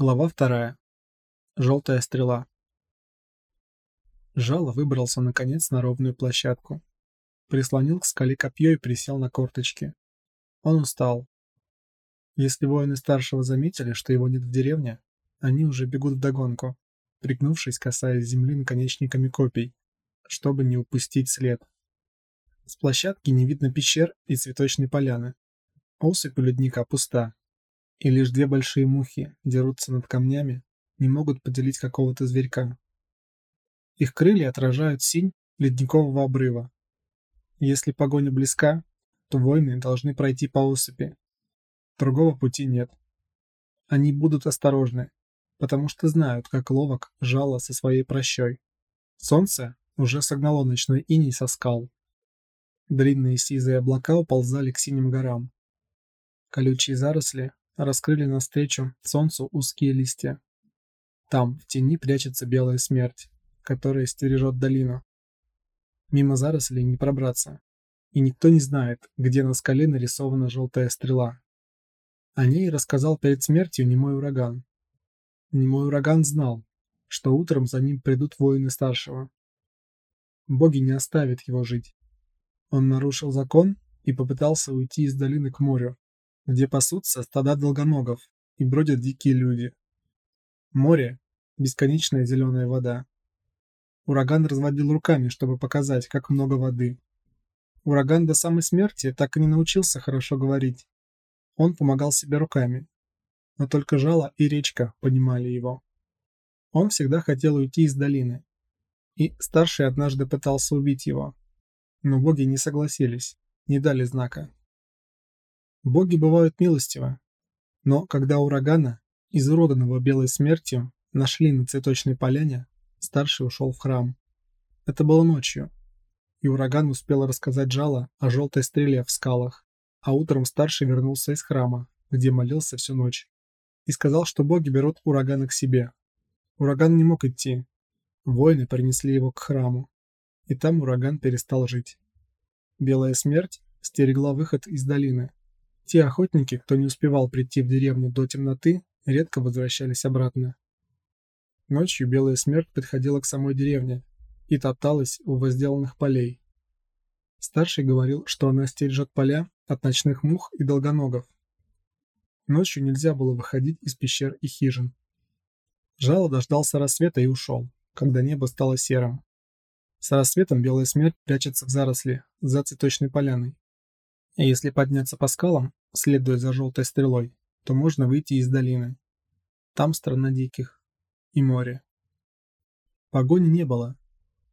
Глава вторая. Желтая стрела. Жало выбрался наконец на ровную площадку. Прислонил к скале копье и присел на корточки. Он устал. Если воины старшего заметили, что его нет в деревне, они уже бегут вдогонку, пригнувшись, касаясь земли наконечниками копий, чтобы не упустить след. С площадки не видно пещер и цветочной поляны. Осыпь у ледника пуста, и лишь две большие мухи дерутся над камнями, не могут поделить какого-то зверька. Их крылья отражают синь ледникового обрыва. Если погоня близка, то воины должны пройти по осыпи. Другого пути нет. Они будут осторожны, потому что знают, как ловок жало со своей прощой. Солнце уже согнало ночной иней со скал. Длинные сизые облака уползали к синим горам. Колючие заросли раскрыли навстречу солнцу узкие листья. Там, в тени, прячется белая смерть, которая стережет долину. Мимо зарослей не пробраться, и никто не знает, где на скале нарисована желтая стрела. О ней рассказал перед смертью немой ураган. Немой ураган знал, что утром за ним придут воины старшего. Боги не оставят его жить. Он нарушил закон и попытался уйти из долины к морю, где пасутся стада долгоногов и бродят дикие люди. Море – бесконечная зеленая вода. Ураган разводил руками, чтобы показать, как много воды. Ураган до самой смерти так и не научился хорошо говорить. Он помогал себе руками. Но только жало и речка понимали его. Он всегда хотел уйти из долины. И старший однажды пытался убить его. Но боги не согласились, не дали знака. Боги бывают милостивы. Но когда урагана, изуроданного белой смертью, нашли на цветочной поляне, старший ушел в храм. Это было ночью, и ураган успел рассказать Жало о желтой стреле в скалах, а утром старший вернулся из храма, где молился всю ночь, и сказал, что боги берут урагана к себе. Ураган не мог идти. Воины принесли его к храму, и там ураган перестал жить. Белая смерть стерегла выход из долины, те охотники, кто не успевал прийти в деревню до темноты, редко возвращались обратно. Ночью белая смерть подходила к самой деревне и топталась у возделанных полей. Старший говорил, что она стережет поля от ночных мух и долгоногов. Ночью нельзя было выходить из пещер и хижин. Жало дождался рассвета и ушел, когда небо стало серым. С рассветом белая смерть прячется в заросли за цветочной поляной. И если подняться по скалам, следуя за желтой стрелой, то можно выйти из долины. Там страна диких. И море. Погони не было.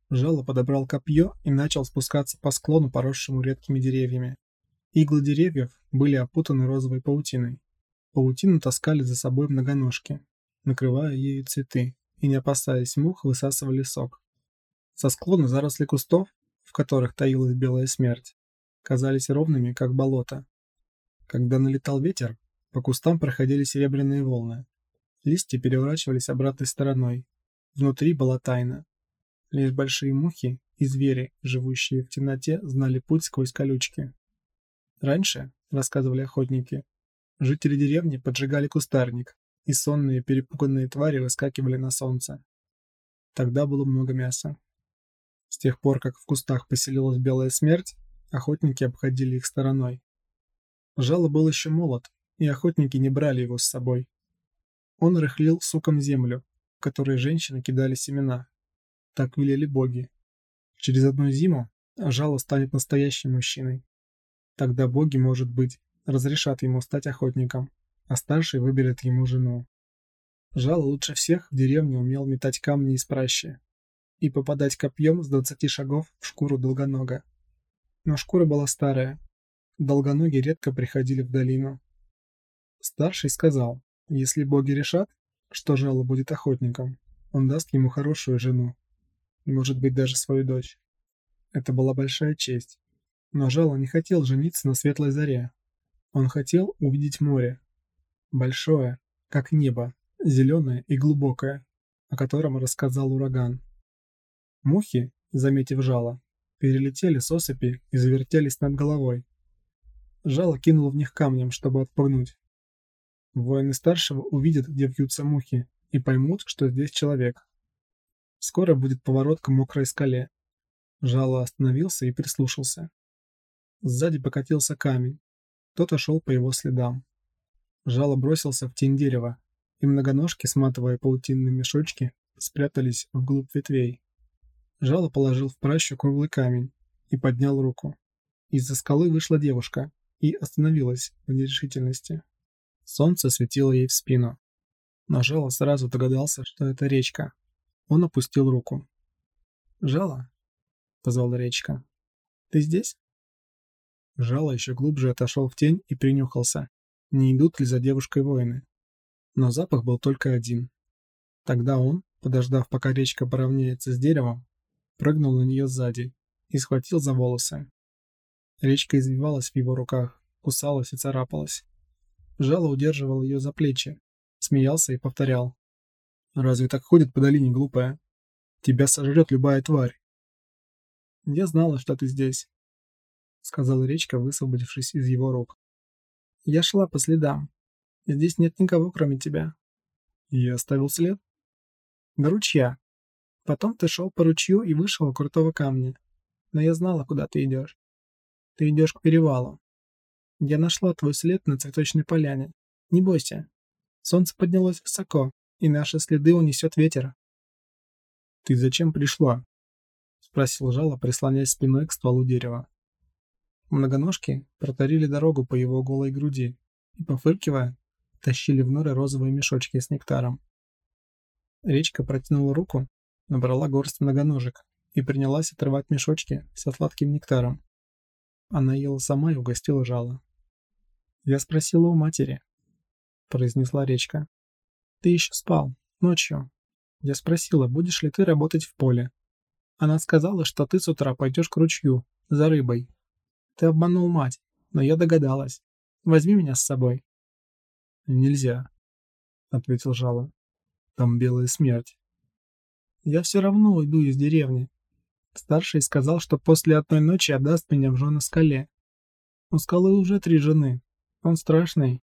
Жало подобрал копье и начал спускаться по склону, поросшему редкими деревьями. Иглы деревьев были опутаны розовой паутиной. Паутину таскали за собой многоножки, накрывая ею цветы, и, не опасаясь мух, высасывали сок. Со склона заросли кустов, в которых таилась белая смерть, казались ровными, как болото. Когда налетал ветер, по кустам проходили серебряные волны. Листья переворачивались обратной стороной. Внутри была тайна. Лишь большие мухи и звери, живущие в темноте, знали путь сквозь колючки. Раньше, рассказывали охотники, жители деревни поджигали кустарник, и сонные перепуганные твари выскакивали на солнце. Тогда было много мяса. С тех пор, как в кустах поселилась белая смерть, Охотники обходили их стороной. Жало был еще молод, и охотники не брали его с собой. Он рыхлил суком землю, в которой женщины кидали семена. Так велели боги. Через одну зиму Жало станет настоящим мужчиной. Тогда боги, может быть, разрешат ему стать охотником, а старший выберет ему жену. Жало лучше всех в деревне умел метать камни из пращи и попадать копьем с двадцати шагов в шкуру долгонога но шкура была старая. Долгоногие редко приходили в долину. Старший сказал, если боги решат, что Жало будет охотником, он даст ему хорошую жену, может быть даже свою дочь. Это была большая честь. Но Жало не хотел жениться на светлой заре. Он хотел увидеть море. Большое, как небо, зеленое и глубокое, о котором рассказал ураган. Мухи, заметив жало, перелетели с осыпи и завертелись над головой. Жало кинул в них камнем, чтобы отпугнуть. Воины старшего увидят, где вьются мухи, и поймут, что здесь человек. Скоро будет поворот к мокрой скале. Жало остановился и прислушался. Сзади покатился камень. Кто-то шел по его следам. Жало бросился в тень дерева, и многоножки, сматывая паутинные мешочки, спрятались вглубь ветвей. Жало положил в пращу круглый камень и поднял руку. Из-за скалы вышла девушка и остановилась в нерешительности. Солнце светило ей в спину. Но Жало сразу догадался, что это речка. Он опустил руку. «Жало?» — позвала речка. «Ты здесь?» Жало еще глубже отошел в тень и принюхался, не идут ли за девушкой воины. Но запах был только один. Тогда он, подождав, пока речка поравняется с деревом, прыгнул на нее сзади и схватил за волосы. Речка извивалась в его руках, кусалась и царапалась. Жало удерживал ее за плечи, смеялся и повторял. «Разве так ходит по долине, глупая? Тебя сожрет любая тварь». «Я знала, что ты здесь», — сказала речка, высвободившись из его рук. «Я шла по следам. Здесь нет никого, кроме тебя». «Я оставил след?» «До ручья. Потом ты шел по ручью и вышел у крутого камня. Но я знала, куда ты идешь. Ты идешь к перевалу. Я нашла твой след на цветочной поляне. Не бойся. Солнце поднялось высоко, и наши следы унесет ветер. «Ты зачем пришла?» — спросил Жало, прислоняясь спиной к стволу дерева. Многоножки протарили дорогу по его голой груди и, пофыркивая, тащили в норы розовые мешочки с нектаром. Речка протянула руку, набрала горсть многоножек и принялась отрывать мешочки со сладким нектаром. Она ела сама и угостила жало. «Я спросила у матери», — произнесла речка. «Ты еще спал. Ночью. Я спросила, будешь ли ты работать в поле. Она сказала, что ты с утра пойдешь к ручью, за рыбой. Ты обманул мать, но я догадалась. Возьми меня с собой». «Нельзя», — ответил Жало. «Там белая смерть». «Я все равно уйду из деревни. Старший сказал, что после одной ночи отдаст меня в жены скале. У скалы уже три жены. Он страшный.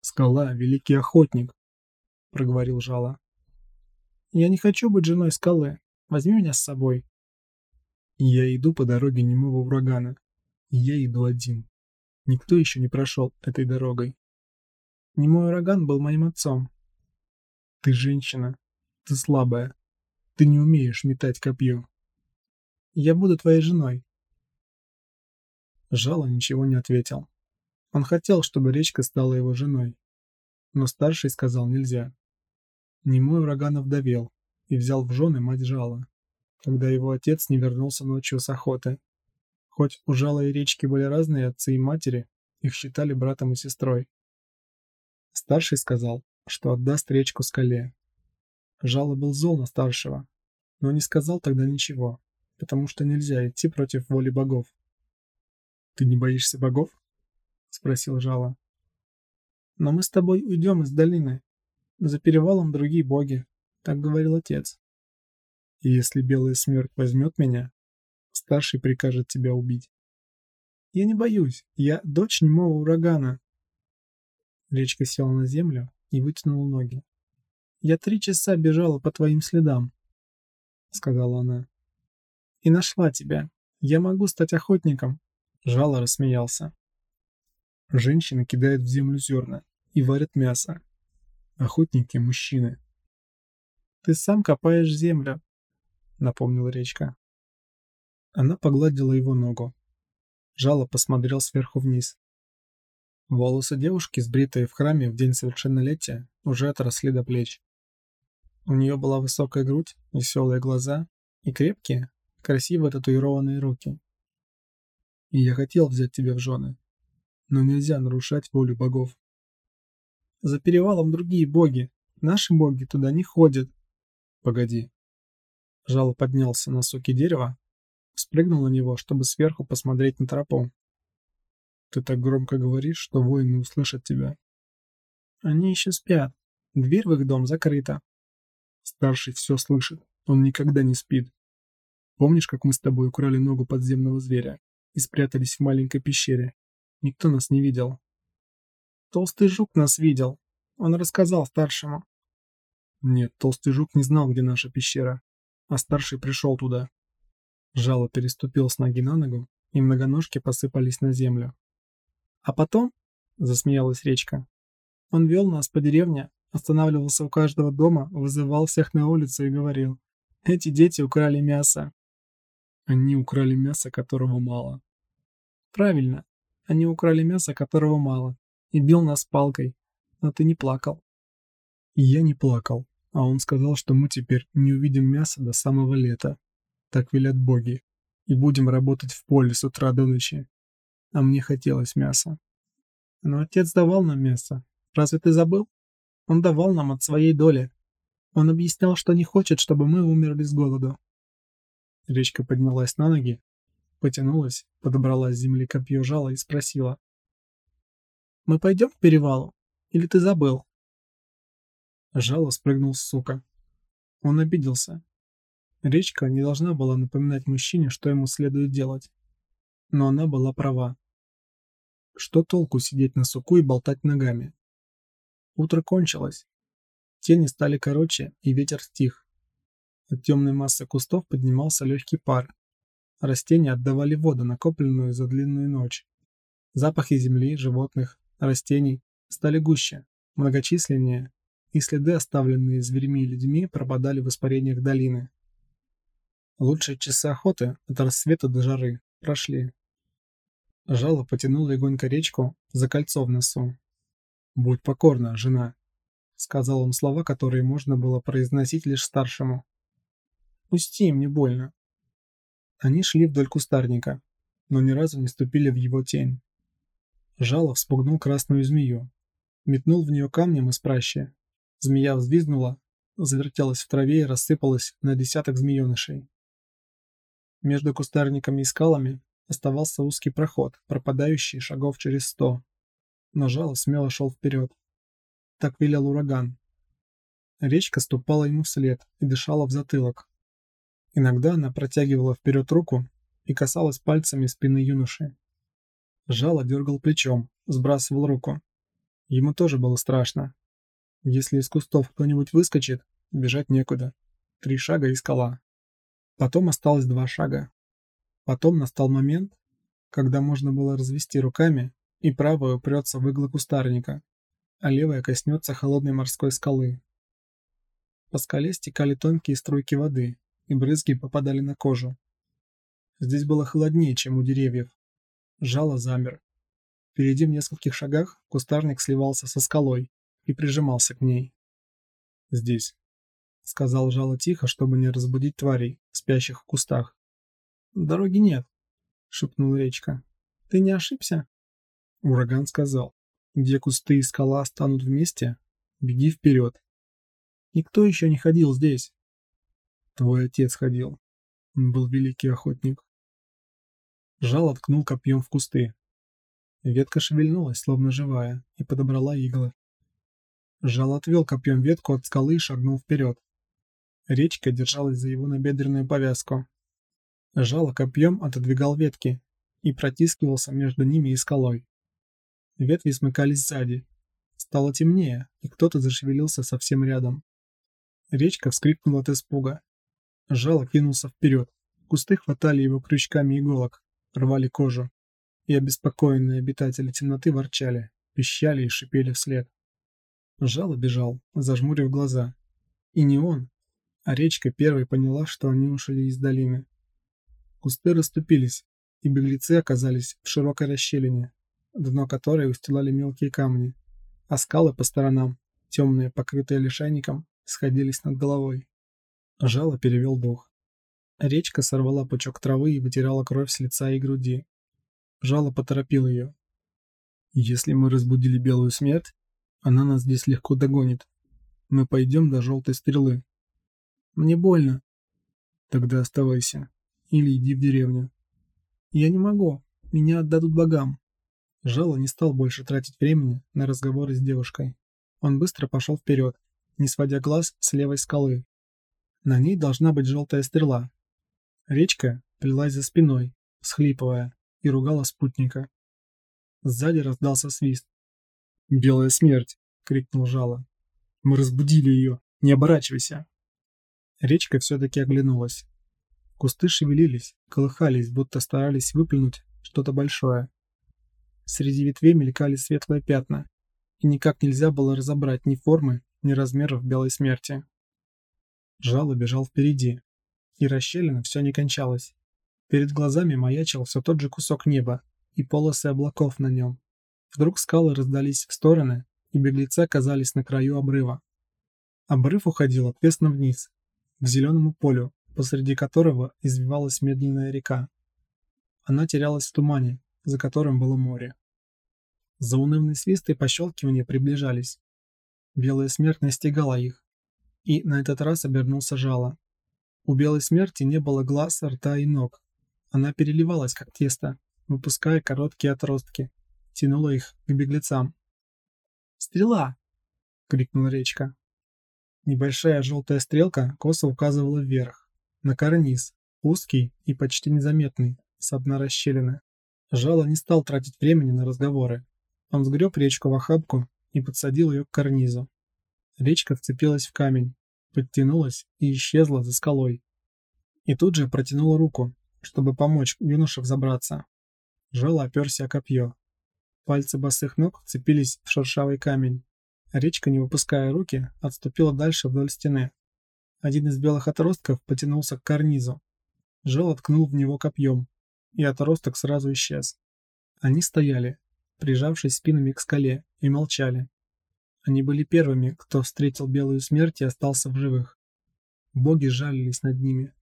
Скала — великий охотник, — проговорил Жало. Я не хочу быть женой скалы. Возьми меня с собой. Я иду по дороге немого урагана. Я иду один. Никто еще не прошел этой дорогой. Немой ураган был моим отцом. Ты женщина. Ты слабая. Ты не умеешь метать копье. Я буду твоей женой». Жало ничего не ответил. Он хотел, чтобы речка стала его женой. Но старший сказал нельзя. Немой ураганов довел и взял в жены мать Жала, когда его отец не вернулся ночью с охоты. Хоть у Жала и речки были разные отцы и матери, их считали братом и сестрой. Старший сказал, что отдаст речку скале. Жало был зол на старшего, но не сказал тогда ничего потому что нельзя идти против воли богов. «Ты не боишься богов?» — спросил Жало. «Но мы с тобой уйдем из долины. За перевалом другие боги», — так говорил отец. «И если белая смерть возьмет меня, старший прикажет тебя убить». «Я не боюсь, я дочь немого урагана». Речка села на землю и вытянула ноги. «Я три часа бежала по твоим следам», — сказала она и нашла тебя. Я могу стать охотником». Жало рассмеялся. Женщины кидают в землю зерна и варят мясо. Охотники – мужчины. «Ты сам копаешь землю», — напомнила речка. Она погладила его ногу. Жало посмотрел сверху вниз. Волосы девушки, сбритые в храме в день совершеннолетия, уже отросли до плеч. У нее была высокая грудь, веселые глаза и крепкие, красиво татуированные руки. И я хотел взять тебя в жены, но нельзя нарушать волю богов. За перевалом другие боги, наши боги туда не ходят. Погоди. Жало поднялся на соки дерева, спрыгнул на него, чтобы сверху посмотреть на тропу. Ты так громко говоришь, что воины услышат тебя. Они еще спят. Дверь в их дом закрыта. Старший все слышит. Он никогда не спит. Помнишь, как мы с тобой украли ногу подземного зверя и спрятались в маленькой пещере? Никто нас не видел. Толстый жук нас видел. Он рассказал старшему. Нет, толстый жук не знал, где наша пещера, а старший пришел туда. Жало переступил с ноги на ногу, и многоножки посыпались на землю. А потом, засмеялась речка, он вел нас по деревне, останавливался у каждого дома, вызывал всех на улицу и говорил, эти дети украли мясо. Они украли мясо, которого мало. Правильно, они украли мясо, которого мало, и бил нас палкой, но ты не плакал. Я не плакал, а он сказал, что мы теперь не увидим мяса до самого лета. Так велят боги. И будем работать в поле с утра до ночи. А мне хотелось мяса. Но отец давал нам мясо. Разве ты забыл? Он давал нам от своей доли. Он объяснял, что не хочет, чтобы мы умерли с голоду. Речка поднялась на ноги, потянулась, подобрала с земли копье жала и спросила. «Мы пойдем к перевалу? Или ты забыл?» Жало спрыгнул с сука. Он обиделся. Речка не должна была напоминать мужчине, что ему следует делать. Но она была права. Что толку сидеть на суку и болтать ногами? Утро кончилось. Тени стали короче, и ветер стих. От темной массы кустов поднимался легкий пар. Растения отдавали воду, накопленную за длинную ночь. Запахи земли, животных, растений стали гуще, многочисленнее, и следы, оставленные зверьми и людьми, пропадали в испарениях долины. Лучшие часы охоты от рассвета до жары прошли. Жало потянуло легонько речку за кольцо в носу. «Будь покорна, жена», — сказал он слова, которые можно было произносить лишь старшему. Пусти, мне больно. Они шли вдоль кустарника, но ни разу не ступили в его тень. Жало вспугнул красную змею, метнул в нее камнем из пращи. Змея взвизгнула, завертелась в траве и рассыпалась на десяток змеенышей. Между кустарниками и скалами оставался узкий проход, пропадающий шагов через сто. Но жало смело шел вперед. Так велел ураган. Речка ступала ему вслед и дышала в затылок. Иногда она протягивала вперед руку и касалась пальцами спины юноши. Жало дергал плечом, сбрасывал руку. Ему тоже было страшно. Если из кустов кто-нибудь выскочит, бежать некуда. Три шага и скала. Потом осталось два шага. Потом настал момент, когда можно было развести руками, и правая упрется в иглы кустарника, а левая коснется холодной морской скалы. По скале стекали тонкие струйки воды, и брызги попадали на кожу. Здесь было холоднее, чем у деревьев. Жало замер. Впереди в нескольких шагах кустарник сливался со скалой и прижимался к ней. «Здесь», — сказал Жало тихо, чтобы не разбудить тварей, спящих в кустах. «Дороги нет», — шепнул речка. «Ты не ошибся?» Ураган сказал. «Где кусты и скала станут вместе, беги вперед». «Никто еще не ходил здесь», Твой отец ходил. Он был великий охотник. Жал откнул копьем в кусты. Ветка шевельнулась, словно живая, и подобрала иглы. Жал отвел копьем ветку от скалы и шагнул вперед. Речка держалась за его набедренную повязку. Жало копьем отодвигал ветки и протискивался между ними и скалой. Ветви смыкались сзади. Стало темнее, и кто-то зашевелился совсем рядом. Речка вскрикнула от испуга Жало кинулся вперед. Кусты хватали его крючками иголок, рвали кожу. И обеспокоенные обитатели темноты ворчали, пищали и шипели вслед. Жало бежал, зажмурив глаза. И не он, а речка первой поняла, что они ушли из долины. Кусты расступились, и беглецы оказались в широкой расщелине, дно которой устилали мелкие камни, а скалы по сторонам, темные, покрытые лишайником, сходились над головой. Жало перевел дух. Речка сорвала пучок травы и вытирала кровь с лица и груди. Жало поторопил ее. «Если мы разбудили белую смерть, она нас здесь легко догонит. Мы пойдем до желтой стрелы. Мне больно. Тогда оставайся. Или иди в деревню. Я не могу. Меня отдадут богам. Жало не стал больше тратить времени на разговоры с девушкой. Он быстро пошел вперед, не сводя глаз с левой скалы, на ней должна быть желтая стрела. Речка плелась за спиной, схлипывая, и ругала спутника. Сзади раздался свист. «Белая смерть!» — крикнул Жало. «Мы разбудили ее! Не оборачивайся!» Речка все-таки оглянулась. Кусты шевелились, колыхались, будто старались выплюнуть что-то большое. Среди ветвей мелькали светлые пятна, и никак нельзя было разобрать ни формы, ни размеров белой смерти. Жало бежал впереди, и расщелина все не кончалась. Перед глазами маячил все тот же кусок неба и полосы облаков на нем. Вдруг скалы раздались в стороны, и беглецы оказались на краю обрыва. Обрыв уходил отвесно вниз, к зеленому полю, посреди которого извивалась медленная река. Она терялась в тумане, за которым было море. Заунывный свист и пощелкивание приближались. Белая смерть настигала их, и на этот раз обернулся жало. У белой смерти не было глаз, рта и ног. Она переливалась, как тесто, выпуская короткие отростки, тянула их к беглецам. «Стрела!» — крикнула речка. Небольшая желтая стрелка косо указывала вверх, на карниз, узкий и почти незаметный, с дна расщелины. Жало не стал тратить времени на разговоры. Он сгреб речку в охапку и подсадил ее к карнизу. Речка вцепилась в камень, подтянулась и исчезла за скалой. И тут же протянула руку, чтобы помочь юноше взобраться. Жало оперся о копье. Пальцы босых ног вцепились в шершавый камень. Речка, не выпуская руки, отступила дальше вдоль стены. Один из белых отростков потянулся к карнизу. Жел откнул в него копьем, и отросток сразу исчез. Они стояли, прижавшись спинами к скале, и молчали. Они были первыми, кто встретил белую смерть и остался в живых. Боги жалились над ними.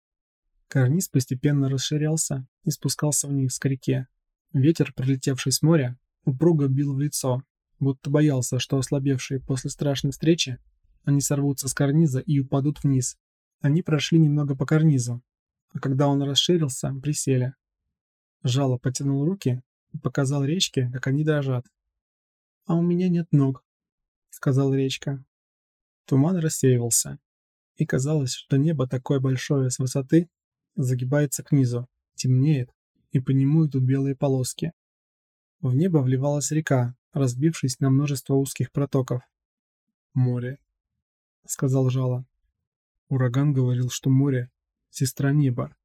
Карниз постепенно расширялся и спускался вниз к реке. Ветер, прилетевший с моря, упруго бил в лицо, будто боялся, что ослабевшие после страшной встречи, они сорвутся с карниза и упадут вниз. Они прошли немного по карнизу, а когда он расширился, присели. Жало потянул руки и показал речке, как они дрожат. «А у меня нет ног», — сказал речка. Туман рассеивался, и казалось, что небо такое большое с высоты загибается к низу, темнеет, и по нему идут белые полоски. В небо вливалась река, разбившись на множество узких протоков. «Море», — сказал Жало. Ураган говорил, что море — сестра неба.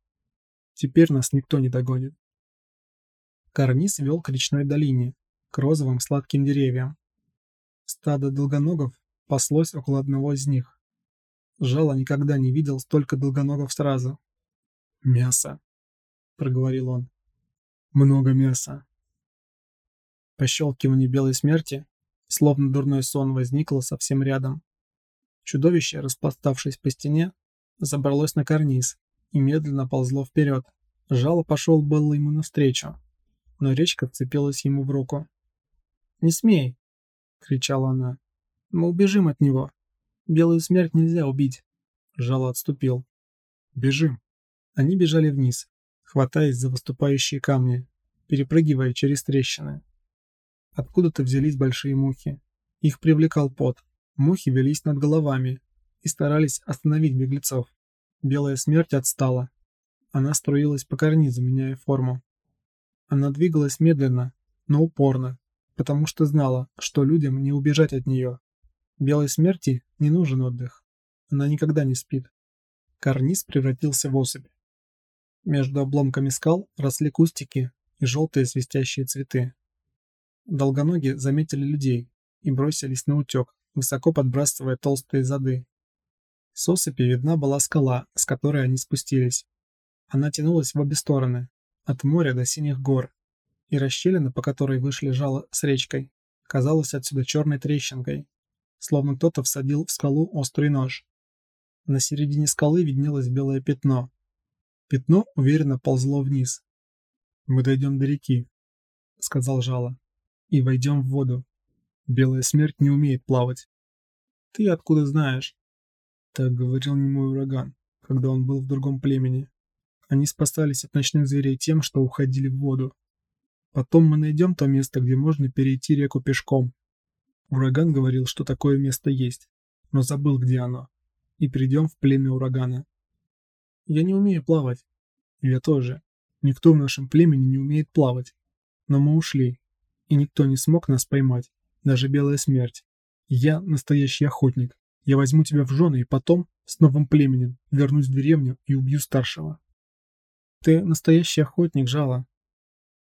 Теперь нас никто не догонит. Карниз вел к речной долине, к розовым сладким деревьям. Стадо долгоногов паслось около одного из них. Жало никогда не видел столько долгоногов сразу. «Мясо», — проговорил он. «Много мяса». Пощелкивание белой смерти, словно дурной сон, возникло совсем рядом. Чудовище, распластавшись по стене, забралось на карниз и медленно ползло вперед. Жало пошел было ему навстречу, но речка вцепилась ему в руку. «Не смей!» — кричала она. «Мы убежим от него. Белую смерть нельзя убить!» Жало отступил. «Бежим!» Они бежали вниз, хватаясь за выступающие камни, перепрыгивая через трещины. Откуда-то взялись большие мухи. Их привлекал пот. Мухи велись над головами и старались остановить беглецов. Белая смерть отстала. Она струилась по карнизу, меняя форму. Она двигалась медленно, но упорно, потому что знала, что людям не убежать от нее. Белой смерти не нужен отдых. Она никогда не спит. Карниз превратился в особь. Между обломками скал росли кустики и желтые свистящие цветы. Долгоноги заметили людей и бросились на утек, высоко подбрасывая толстые зады. С осыпи видна была скала, с которой они спустились. Она тянулась в обе стороны, от моря до синих гор, и расщелина, по которой вышли жало с речкой, казалась отсюда черной трещинкой, словно кто-то всадил в скалу острый нож. На середине скалы виднелось белое пятно. Пятно уверенно ползло вниз. «Мы дойдем до реки», — сказал жало и войдем в воду. Белая смерть не умеет плавать. Ты откуда знаешь? Так говорил не мой ураган, когда он был в другом племени. Они спасались от ночных зверей тем, что уходили в воду. Потом мы найдем то место, где можно перейти реку пешком. Ураган говорил, что такое место есть, но забыл, где оно. И придем в племя урагана. Я не умею плавать. Я тоже. Никто в нашем племени не умеет плавать. Но мы ушли, и никто не смог нас поймать, даже белая смерть. Я настоящий охотник. Я возьму тебя в жены и потом, с новым племенем, вернусь в деревню и убью старшего. Ты настоящий охотник, Жало,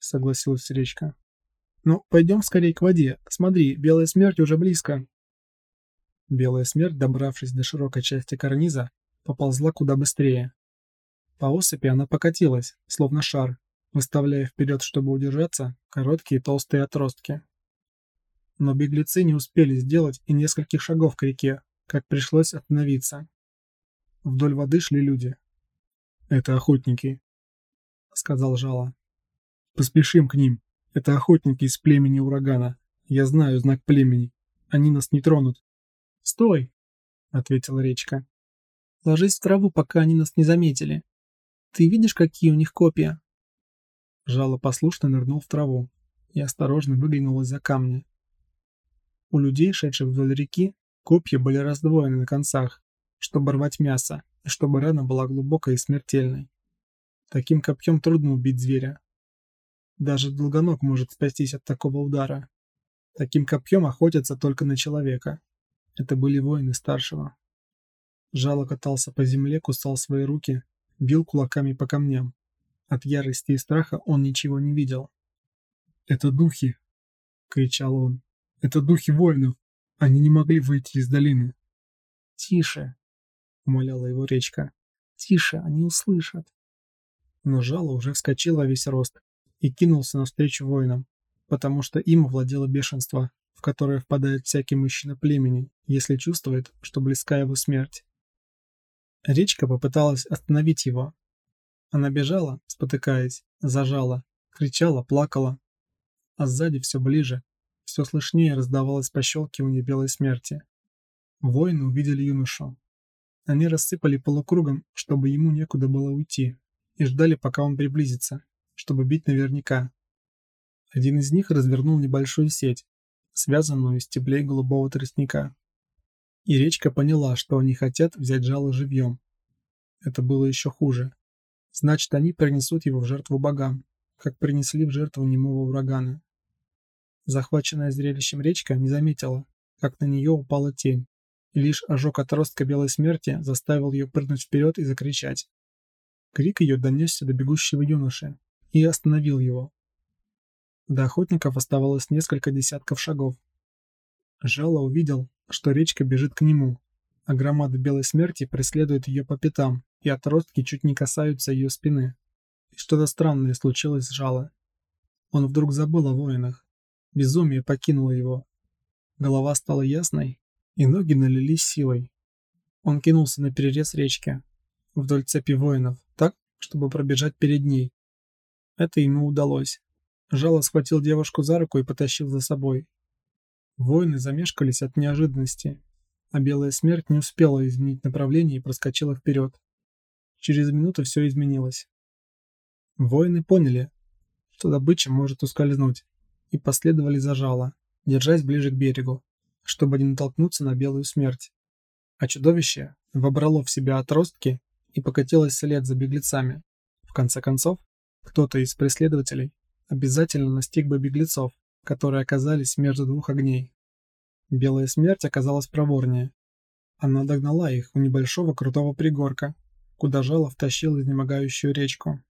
согласилась речка. Ну, пойдем скорее к воде. Смотри, белая смерть уже близко. Белая смерть, добравшись до широкой части карниза, поползла куда быстрее. По осыпи она покатилась, словно шар, выставляя вперед, чтобы удержаться, короткие толстые отростки. Но беглецы не успели сделать и нескольких шагов к реке, как пришлось остановиться. Вдоль воды шли люди. «Это охотники», — сказал Жало. «Поспешим к ним. Это охотники из племени урагана. Я знаю знак племени. Они нас не тронут». «Стой!» — ответила речка. «Ложись в траву, пока они нас не заметили. Ты видишь, какие у них копья?» Жало послушно нырнул в траву и осторожно выглянул из-за камня. У людей, шедших вдоль реки, копья были раздвоены на концах, чтобы рвать мясо, и чтобы рана была глубокой и смертельной. Таким копьем трудно убить зверя. Даже долгоног может спастись от такого удара. Таким копьем охотятся только на человека. Это были воины старшего. Жало катался по земле, кусал свои руки, бил кулаками по камням. От ярости и страха он ничего не видел. «Это духи!» — кричал он. «Это духи воинов! Они не могли выйти из долины!» «Тише!» — умоляла его речка. «Тише, они услышат!» Но жало уже вскочил во весь рост и кинулся навстречу воинам, потому что им овладело бешенство, в которое впадает всякий мужчина племени, если чувствует, что близка его смерть. Речка попыталась остановить его. Она бежала, спотыкаясь, зажала, кричала, плакала. А сзади все ближе, все слышнее раздавалось пощелкивание белой смерти. Воины увидели юношу. Они рассыпали полукругом, чтобы ему некуда было уйти и ждали, пока он приблизится, чтобы бить наверняка. Один из них развернул небольшую сеть, связанную из стеблей голубого тростника. И речка поняла, что они хотят взять жало живьем. Это было еще хуже. Значит, они принесут его в жертву богам, как принесли в жертву немого урагана. Захваченная зрелищем речка не заметила, как на нее упала тень, и лишь ожог отростка белой смерти заставил ее прыгнуть вперед и закричать. Крик ее донесся до бегущего юноши и остановил его. До охотников оставалось несколько десятков шагов. Жало увидел, что речка бежит к нему, а громада белой смерти преследует ее по пятам, и отростки чуть не касаются ее спины. И что-то странное случилось с Жало. Он вдруг забыл о воинах. Безумие покинуло его. Голова стала ясной, и ноги налились силой. Он кинулся на перерез речки, вдоль цепи воинов, так, чтобы пробежать перед ней. Это ему удалось. Жало схватил девушку за руку и потащил за собой. Воины замешкались от неожиданности, а белая смерть не успела изменить направление и проскочила вперед. Через минуту все изменилось. Воины поняли, что добыча может ускользнуть, и последовали за жало, держась ближе к берегу, чтобы не натолкнуться на белую смерть. А чудовище вобрало в себя отростки и покатилась вслед за беглецами. В конце концов, кто-то из преследователей обязательно настиг бы беглецов, которые оказались между двух огней. Белая смерть оказалась проворнее. Она догнала их у небольшого крутого пригорка, куда жало втащил изнемогающую речку.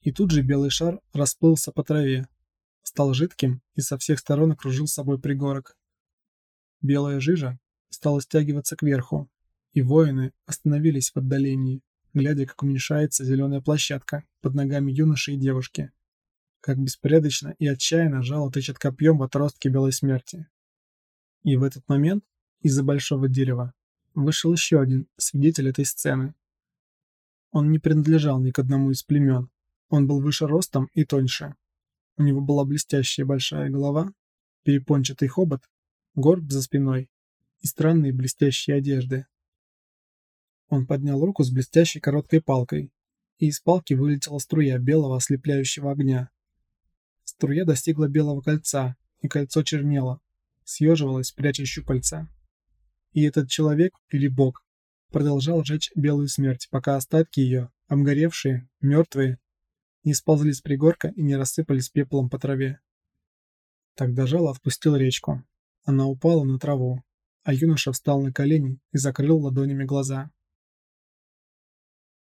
И тут же белый шар расплылся по траве, стал жидким и со всех сторон окружил собой пригорок. Белая жижа стала стягиваться кверху, и воины остановились в отдалении, глядя, как уменьшается зеленая площадка под ногами юноши и девушки. Как беспорядочно и отчаянно жало тычет копьем в отростке белой смерти. И в этот момент из-за большого дерева вышел еще один свидетель этой сцены. Он не принадлежал ни к одному из племен. Он был выше ростом и тоньше. У него была блестящая большая голова, перепончатый хобот, горб за спиной и странные блестящие одежды. Он поднял руку с блестящей короткой палкой, и из палки вылетела струя белого ослепляющего огня. Струя достигла белого кольца, и кольцо чернело, съеживалось, пряча щупальца. И этот человек, или бог, продолжал жечь белую смерть, пока остатки ее, обгоревшие, мертвые, не сползли с пригорка и не рассыпались пеплом по траве. Тогда жало отпустил речку. Она упала на траву, а юноша встал на колени и закрыл ладонями глаза.